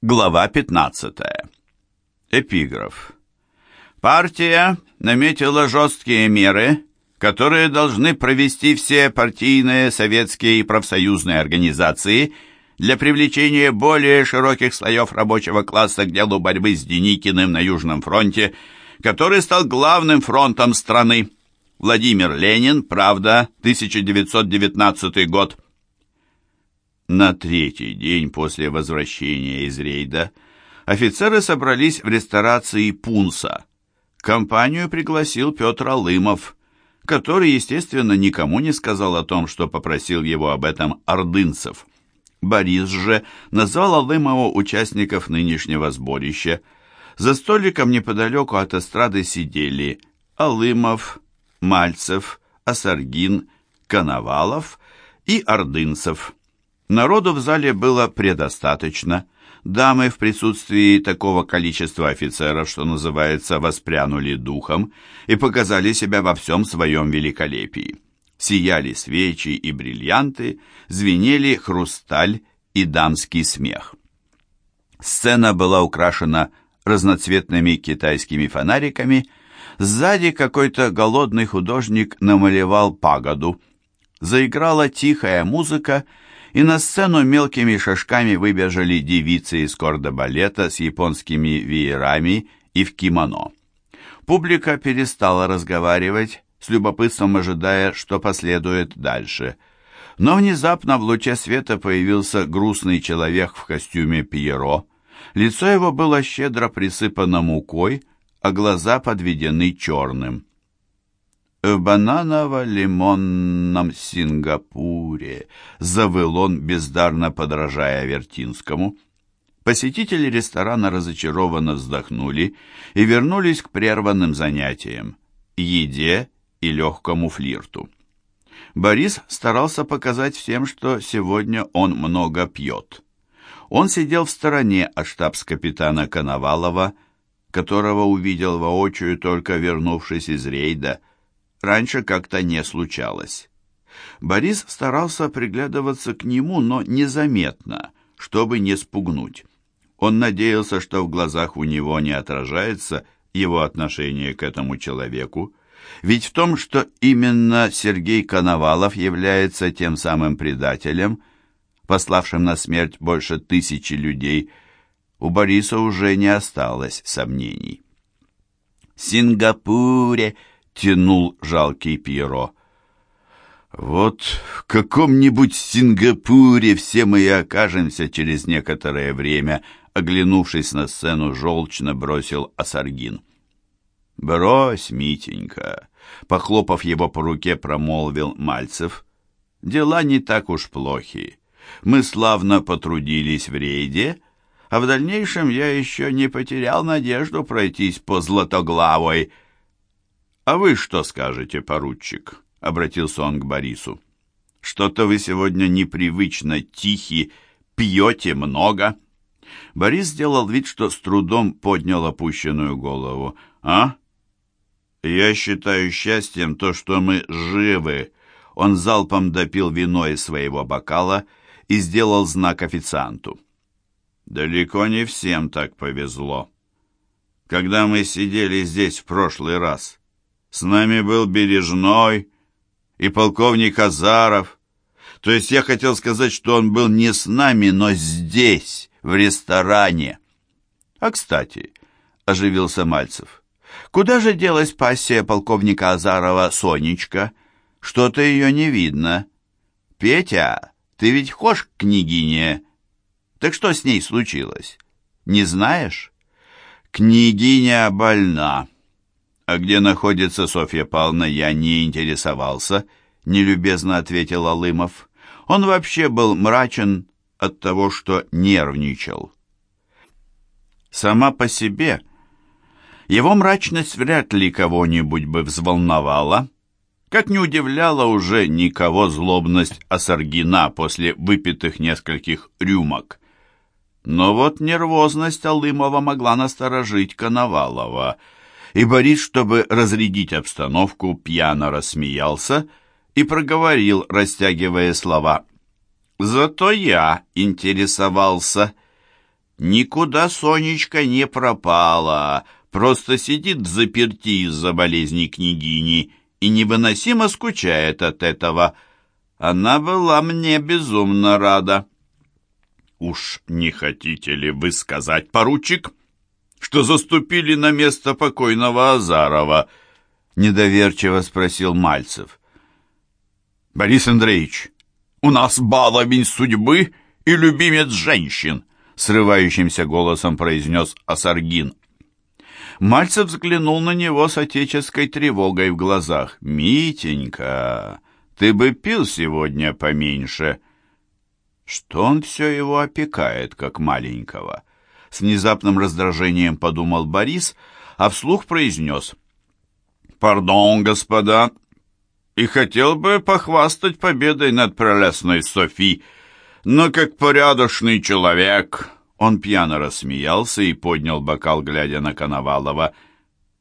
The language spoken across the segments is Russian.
Глава 15. Эпиграф. Партия наметила жесткие меры, которые должны провести все партийные, советские и профсоюзные организации для привлечения более широких слоев рабочего класса к делу борьбы с Деникиным на Южном фронте, который стал главным фронтом страны. Владимир Ленин, Правда, 1919 год. На третий день после возвращения из рейда офицеры собрались в ресторации «Пунса». Компанию пригласил Петр Алымов, который, естественно, никому не сказал о том, что попросил его об этом Ордынцев. Борис же назвал Алымову участников нынешнего сборища. За столиком неподалеку от эстрады сидели Алымов, Мальцев, Осаргин, Коновалов и Ордынцев. Народу в зале было предостаточно. Дамы в присутствии такого количества офицеров, что называется, воспрянули духом и показали себя во всем своем великолепии. Сияли свечи и бриллианты, звенели хрусталь и дамский смех. Сцена была украшена разноцветными китайскими фонариками. Сзади какой-то голодный художник намалевал пагоду. Заиграла тихая музыка, и на сцену мелкими шажками выбежали девицы из кордо-балета с японскими веерами и в кимоно. Публика перестала разговаривать, с любопытством ожидая, что последует дальше. Но внезапно в луче света появился грустный человек в костюме Пьеро. Лицо его было щедро присыпано мукой, а глаза подведены черным в бананово-лимонном Сингапуре», — завыл он, бездарно подражая Вертинскому. Посетители ресторана разочарованно вздохнули и вернулись к прерванным занятиям — еде и легкому флирту. Борис старался показать всем, что сегодня он много пьет. Он сидел в стороне от штабс-капитана Коновалова, которого увидел воочию только вернувшись из рейда — раньше как-то не случалось. Борис старался приглядываться к нему, но незаметно, чтобы не спугнуть. Он надеялся, что в глазах у него не отражается его отношение к этому человеку, ведь в том, что именно Сергей Коновалов является тем самым предателем, пославшим на смерть больше тысячи людей, у Бориса уже не осталось сомнений. «В Сингапуре тянул жалкий Пьеро. «Вот в каком-нибудь Сингапуре все мы и окажемся через некоторое время», оглянувшись на сцену, желчно бросил Асаргин. «Брось, Митенька!» Похлопав его по руке, промолвил Мальцев. «Дела не так уж плохи. Мы славно потрудились в рейде, а в дальнейшем я еще не потерял надежду пройтись по Златоглавой, «А вы что скажете, поручик?» — обратился он к Борису. «Что-то вы сегодня непривычно тихи, пьете много». Борис сделал вид, что с трудом поднял опущенную голову. «А? Я считаю счастьем то, что мы живы». Он залпом допил вино из своего бокала и сделал знак официанту. «Далеко не всем так повезло. Когда мы сидели здесь в прошлый раз, с нами был Бережной и полковник Азаров. То есть я хотел сказать, что он был не с нами, но здесь, в ресторане. А, кстати, оживился Мальцев, куда же делась пассия полковника Азарова Сонечка? Что-то ее не видно. Петя, ты ведь хошь к княгине? Так что с ней случилось? Не знаешь? Княгиня больна. «А где находится Софья Павловна, я не интересовался», — нелюбезно ответил Алымов. Он вообще был мрачен от того, что нервничал. Сама по себе его мрачность вряд ли кого-нибудь бы взволновала, как не удивляла уже никого злобность Асаргина после выпитых нескольких рюмок. Но вот нервозность Алымова могла насторожить Коновалова — и Борис, чтобы разрядить обстановку, пьяно рассмеялся и проговорил, растягивая слова. «Зато я интересовался». Никуда Сонечка не пропала, просто сидит в заперти из-за болезни княгини и невыносимо скучает от этого. Она была мне безумно рада. «Уж не хотите ли вы сказать, поручик, что заступили на место покойного Азарова?» — недоверчиво спросил Мальцев. «Борис Андреевич, у нас баловень судьбы и любимец женщин», — срывающимся голосом произнес Асаргин. Мальцев взглянул на него с отеческой тревогой в глазах. «Митенька, ты бы пил сегодня поменьше», что он все его опекает, как маленького? С внезапным раздражением подумал Борис, а вслух произнес. «Пардон, господа, и хотел бы похвастать победой над прелестной Софи, но как порядочный человек...» Он пьяно рассмеялся и поднял бокал, глядя на Коновалова.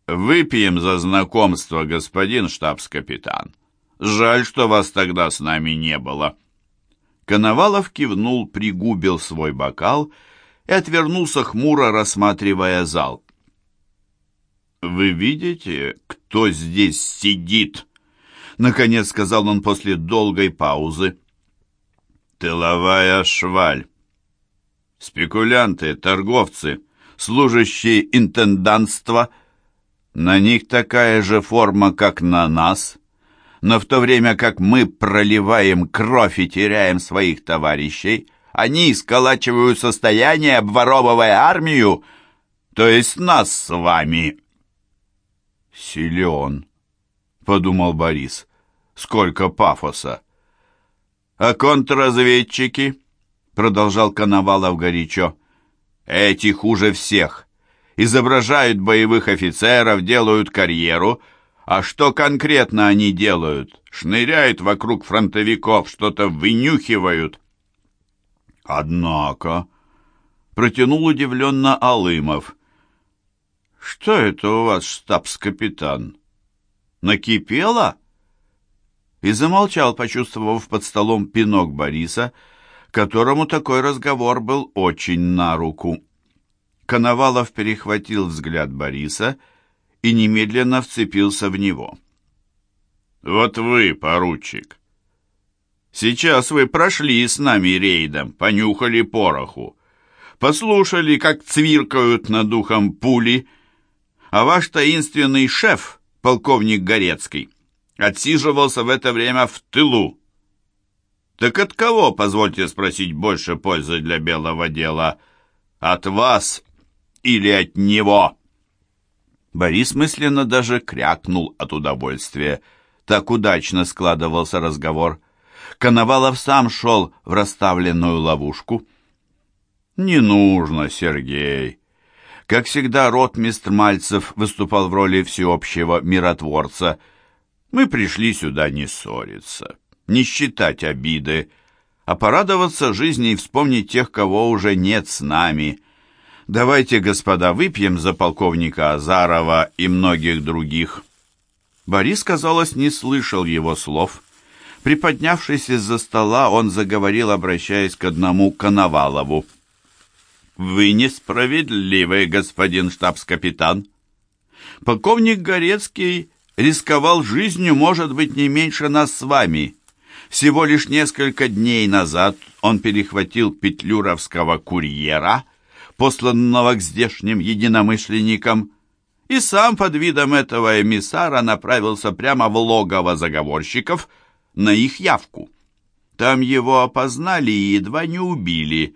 «Выпьем за знакомство, господин штабс-капитан. Жаль, что вас тогда с нами не было». Коновалов кивнул, пригубил свой бокал и отвернулся хмуро, рассматривая зал. «Вы видите, кто здесь сидит?» Наконец сказал он после долгой паузы. «Тыловая шваль. Спекулянты, торговцы, служащие интендантства. На них такая же форма, как на нас» но в то время как мы проливаем кровь и теряем своих товарищей, они сколачивают состояние, обворовывая армию, то есть нас с вами. Силен, подумал Борис, сколько пафоса. А контрразведчики, продолжал Коновалов горячо, эти хуже всех. Изображают боевых офицеров, делают карьеру — а что конкретно они делают? Шныряют вокруг фронтовиков, что-то вынюхивают. Однако, протянул удивленно Алымов. Что это у вас, штабс-капитан? Накипело? И замолчал, почувствовав под столом пинок Бориса, которому такой разговор был очень на руку. Коновалов перехватил взгляд Бориса и, немедленно вцепился в него. «Вот вы, поручик, сейчас вы прошли с нами рейдом, понюхали пороху, послушали, как цвиркают над духом пули, а ваш таинственный шеф, полковник Горецкий, отсиживался в это время в тылу. Так от кого, позвольте спросить, больше пользы для белого дела? От вас или от него?» Борис мысленно даже крякнул от удовольствия. Так удачно складывался разговор. Коновалов сам шел в расставленную ловушку. «Не нужно, Сергей!» Как всегда, ротмистр Мальцев выступал в роли всеобщего миротворца. Мы пришли сюда не ссориться, не считать обиды, а порадоваться жизни и вспомнить тех, кого уже нет с нами — Давайте, господа, выпьем за полковника Азарова и многих других». Борис, казалось, не слышал его слов. Приподнявшись из-за стола, он заговорил, обращаясь к одному Коновалову. «Вы несправедливый, господин штабс-капитан. Полковник Горецкий рисковал жизнью, может быть, не меньше нас с вами. Всего лишь несколько дней назад он перехватил петлюровского курьера — посланного к здешним единомышленникам, и сам под видом этого эмиссара направился прямо в логово заговорщиков на их явку. Там его опознали и едва не убили.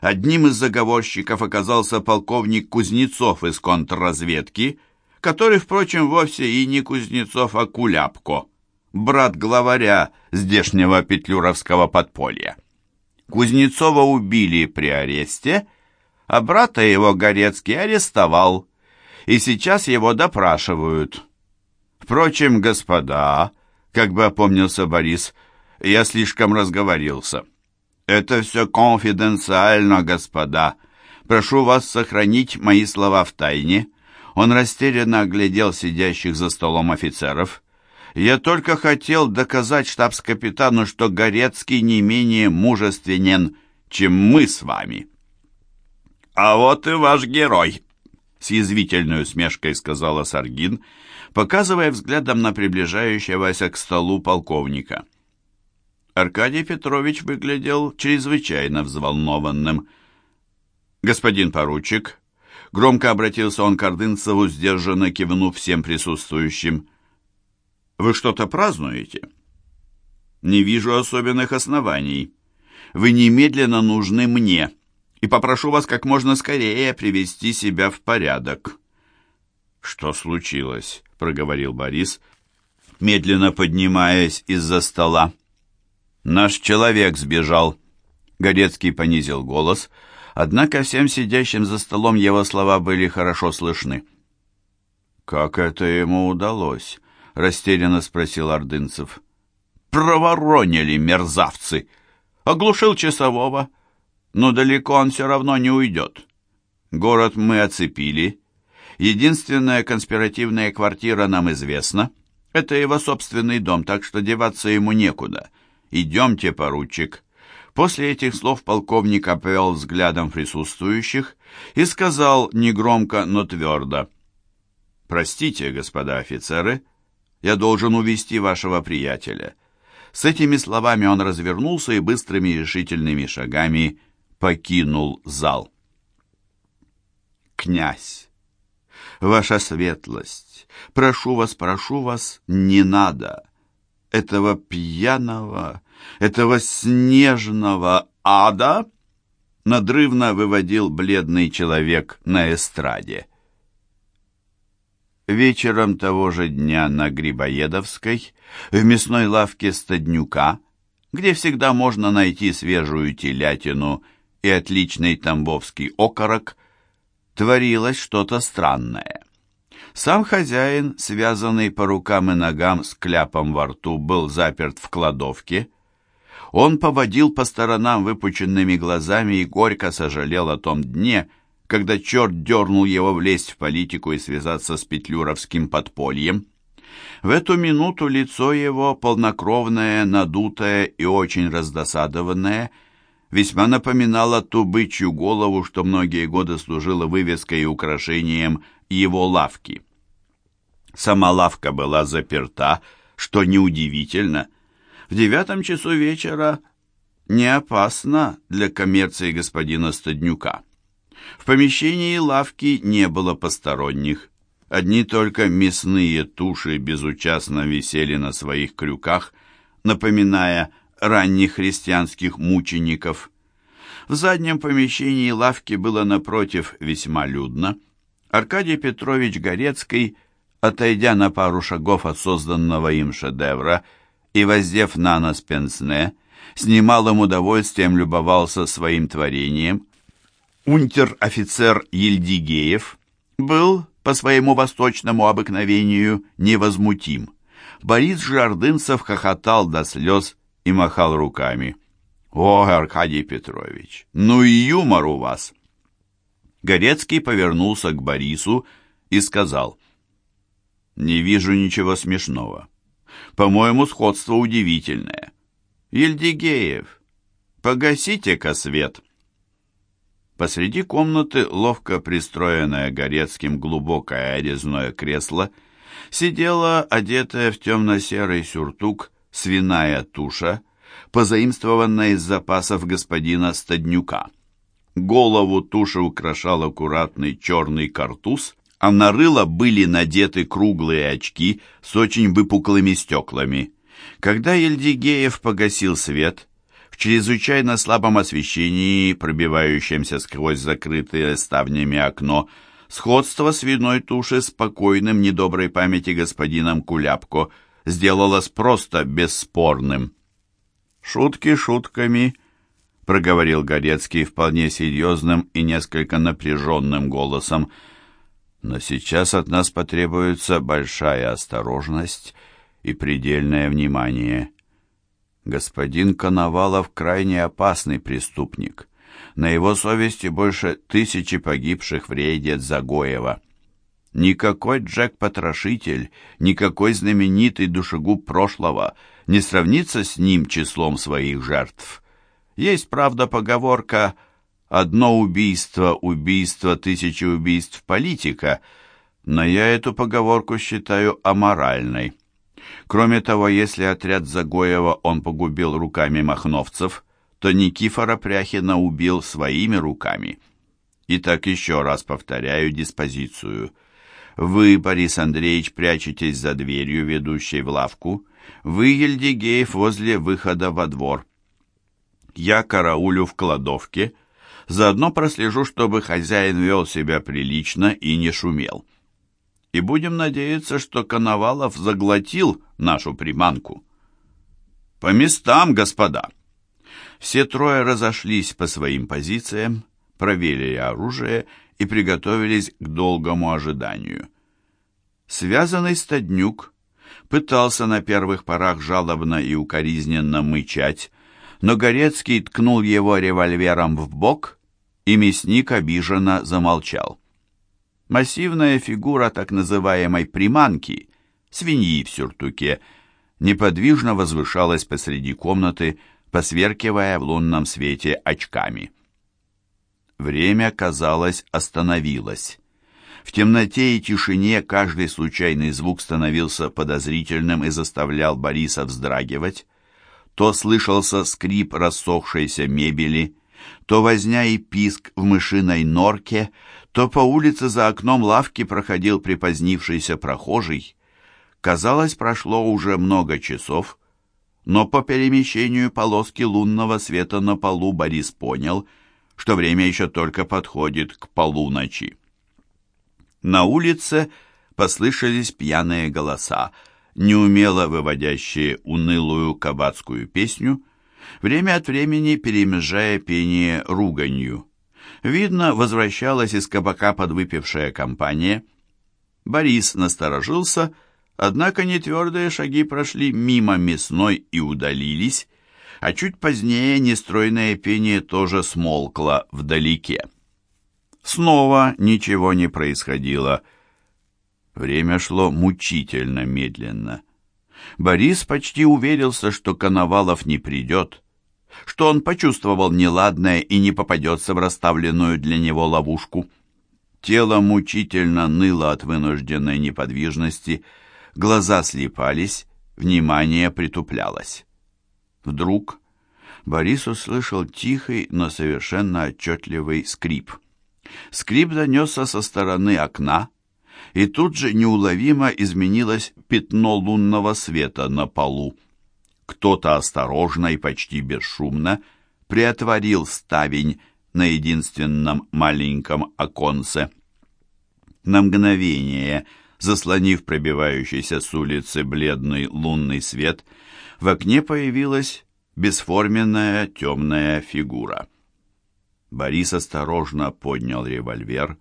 Одним из заговорщиков оказался полковник Кузнецов из контрразведки, который, впрочем, вовсе и не Кузнецов, а Куляпко, брат главаря здешнего петлюровского подполья. Кузнецова убили при аресте, а брата его Горецкий арестовал, и сейчас его допрашивают. Впрочем, господа, как бы опомнился Борис, я слишком разговорился. Это все конфиденциально, господа. Прошу вас сохранить мои слова в тайне. Он растерянно оглядел сидящих за столом офицеров. Я только хотел доказать штабс-капитану, что Горецкий не менее мужественен, чем мы с вами. «А вот и ваш герой!» С язвительной усмешкой сказала Саргин, показывая взглядом на приближающегося к столу полковника. Аркадий Петрович выглядел чрезвычайно взволнованным. «Господин поручик», — громко обратился он к Ордынцеву, сдержанно кивнув всем присутствующим, — «вы что-то празднуете?» «Не вижу особенных оснований. Вы немедленно нужны мне» и попрошу вас как можно скорее привести себя в порядок». «Что случилось?» — проговорил Борис, медленно поднимаясь из-за стола. «Наш человек сбежал». Горецкий понизил голос, однако всем сидящим за столом его слова были хорошо слышны. «Как это ему удалось?» — растерянно спросил Ордынцев. «Проворонили мерзавцы! Оглушил часового, но далеко он все равно не уйдет. Город мы оцепили. Единственная конспиративная квартира нам известна. Это его собственный дом, так что деваться ему некуда. Идемте, поручик». После этих слов полковник обвел взглядом присутствующих и сказал негромко, но твердо. «Простите, господа офицеры, я должен увести вашего приятеля». С этими словами он развернулся и быстрыми решительными шагами покинул зал. Князь, ваша светлость, прошу вас, прошу вас, не надо. Этого пьяного, этого снежного ада надрывно выводил бледный человек на эстраде. Вечером того же дня на Грибоедовской, в мясной лавке Стаднюка, где всегда можно найти свежую телятину и отличный тамбовский окорок, творилось что-то странное. Сам хозяин, связанный по рукам и ногам с кляпом во рту, был заперт в кладовке. Он поводил по сторонам выпученными глазами и горько сожалел о том дне, когда черт дернул его влезть в политику и связаться с петлюровским подпольем. В эту минуту лицо его, полнокровное, надутое и очень раздосадованное, весьма напоминала ту бычью голову, что многие годы служила вывеской и украшением его лавки. Сама лавка была заперта, что неудивительно. В девятом часу вечера не опасно для коммерции господина Стаднюка. В помещении лавки не было посторонних. Одни только мясные туши безучастно висели на своих крюках, напоминая ранних христианских мучеников. В заднем помещении лавки было напротив весьма людно. Аркадий Петрович Горецкий, отойдя на пару шагов от созданного им шедевра и воздев на нос пенсне, с немалым удовольствием любовался своим творением. Унтер-офицер Ельдигеев был, по своему восточному обыкновению, невозмутим. Борис Жардынцев хохотал до слез и махал руками. «О, Аркадий Петрович, ну и юмор у вас!» Горецкий повернулся к Борису и сказал, «Не вижу ничего смешного. По-моему, сходство удивительное. Ельдигеев, погасите-ка свет!» Посреди комнаты, ловко пристроенное Горецким глубокое резное кресло, сидела, одетая в темно-серый сюртук, свиная туша, позаимствованная из запасов господина Стаднюка. Голову туши украшал аккуратный черный картуз, а на рыло были надеты круглые очки с очень выпуклыми стеклами. Когда Ельдигеев погасил свет, в чрезвычайно слабом освещении, пробивающемся сквозь закрытое ставнями окно, сходство свиной туши с покойным недоброй памяти господином Куляпко – сделалось просто бесспорным. «Шутки шутками», — проговорил Горецкий вполне серьезным и несколько напряженным голосом, «но сейчас от нас потребуется большая осторожность и предельное внимание. Господин Коновалов крайне опасный преступник». На его совести больше тысячи погибших в рейде Загоева. Никакой Джек-потрошитель, никакой знаменитый душегуб прошлого не сравнится с ним числом своих жертв. Есть, правда, поговорка Одно убийство, убийство, тысячи убийств политика, но я эту поговорку считаю аморальной. Кроме того, если отряд Загоева он погубил руками махновцев, то Никифора Пряхина убил своими руками. И так еще раз повторяю диспозицию. Вы, Борис Андреевич, прячетесь за дверью, ведущей в лавку. Вы, Ельдигеев, возле выхода во двор. Я караулю в кладовке, заодно прослежу, чтобы хозяин вел себя прилично и не шумел. И будем надеяться, что Коновалов заглотил нашу приманку. По местам, господа! Все трое разошлись по своим позициям, проверили оружие и приготовились к долгому ожиданию. Связанный стаднюк пытался на первых порах жалобно и укоризненно мычать, но Горецкий ткнул его револьвером в бок, и мясник обиженно замолчал. Массивная фигура так называемой приманки, свиньи в сюртуке, неподвижно возвышалась посреди комнаты, посверкивая в лунном свете очками. Время, казалось, остановилось. В темноте и тишине каждый случайный звук становился подозрительным и заставлял Бориса вздрагивать. То слышался скрип рассохшейся мебели, то возня и писк в мышиной норке, то по улице за окном лавки проходил припозднившийся прохожий. Казалось, прошло уже много часов, но по перемещению полоски лунного света на полу Борис понял — что время еще только подходит к полуночи. На улице послышались пьяные голоса, неумело выводящие унылую кабацкую песню, время от времени перемежая пение руганью. Видно, возвращалась из кабака подвыпившая компания. Борис насторожился, однако нетвердые шаги прошли мимо мясной и удалились, а чуть позднее нестройное пение тоже смолкло вдалеке. Снова ничего не происходило. Время шло мучительно медленно. Борис почти уверился, что Коновалов не придет, что он почувствовал неладное и не попадется в расставленную для него ловушку. Тело мучительно ныло от вынужденной неподвижности, глаза слепались, внимание притуплялось. Вдруг Борис услышал тихий, но совершенно отчетливый скрип. Скрип донесся со стороны окна, и тут же неуловимо изменилось пятно лунного света на полу. Кто-то осторожно и почти бесшумно приотворил ставень на единственном маленьком оконце. На мгновение, заслонив пробивающийся с улицы бледный лунный свет, в окне появилась бесформенная темная фигура. Борис осторожно поднял револьвер,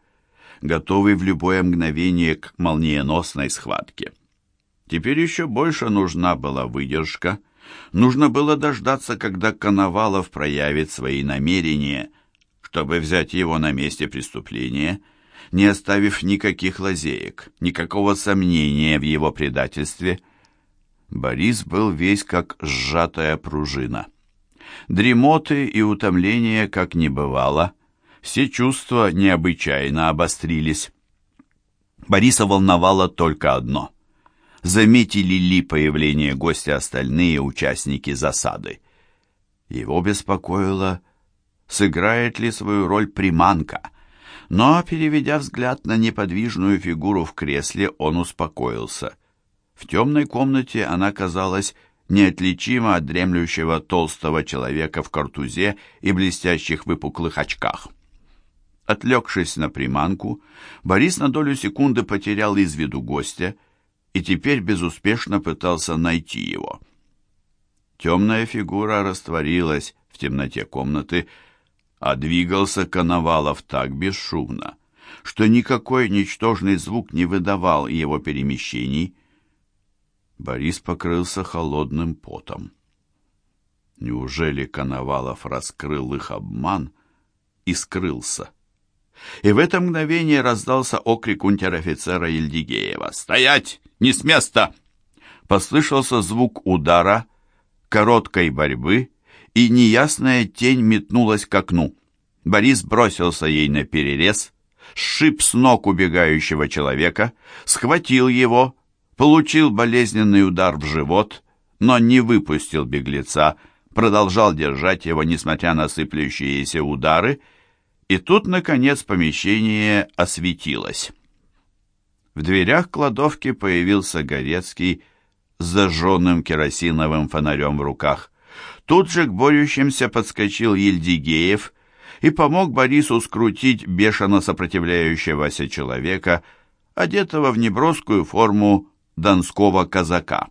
готовый в любое мгновение к молниеносной схватке. Теперь еще больше нужна была выдержка, нужно было дождаться, когда Коновалов проявит свои намерения, чтобы взять его на месте преступления, не оставив никаких лазеек, никакого сомнения в его предательстве – Борис был весь как сжатая пружина. Дремоты и утомления как не бывало, все чувства необычайно обострились. Бориса волновало только одно. Заметили ли появление гостя остальные участники засады? Его беспокоило, сыграет ли свою роль приманка. Но, переведя взгляд на неподвижную фигуру в кресле, он успокоился. В темной комнате она казалась неотличима от дремлющего толстого человека в картузе и блестящих выпуклых очках. Отлегшись на приманку, Борис на долю секунды потерял из виду гостя и теперь безуспешно пытался найти его. Темная фигура растворилась в темноте комнаты, а двигался Коновалов так бесшумно, что никакой ничтожный звук не выдавал его перемещений, Борис покрылся холодным потом. Неужели Коновалов раскрыл их обман и скрылся? И в это мгновение раздался окрик унтер-офицера Ельдигеева. «Стоять! Не с места!» Послышался звук удара, короткой борьбы, и неясная тень метнулась к окну. Борис бросился ей на перерез, сшиб с ног убегающего человека, схватил его, получил болезненный удар в живот, но не выпустил беглеца, продолжал держать его, несмотря на сыплющиеся удары, и тут, наконец, помещение осветилось. В дверях кладовки появился Горецкий с зажженным керосиновым фонарем в руках. Тут же к борющимся подскочил Ельдигеев и помог Борису скрутить бешено сопротивляющегося человека, одетого в неброскую форму донского казака.